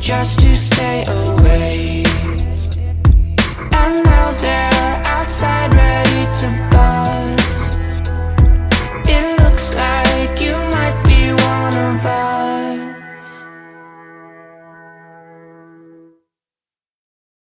just to stay away.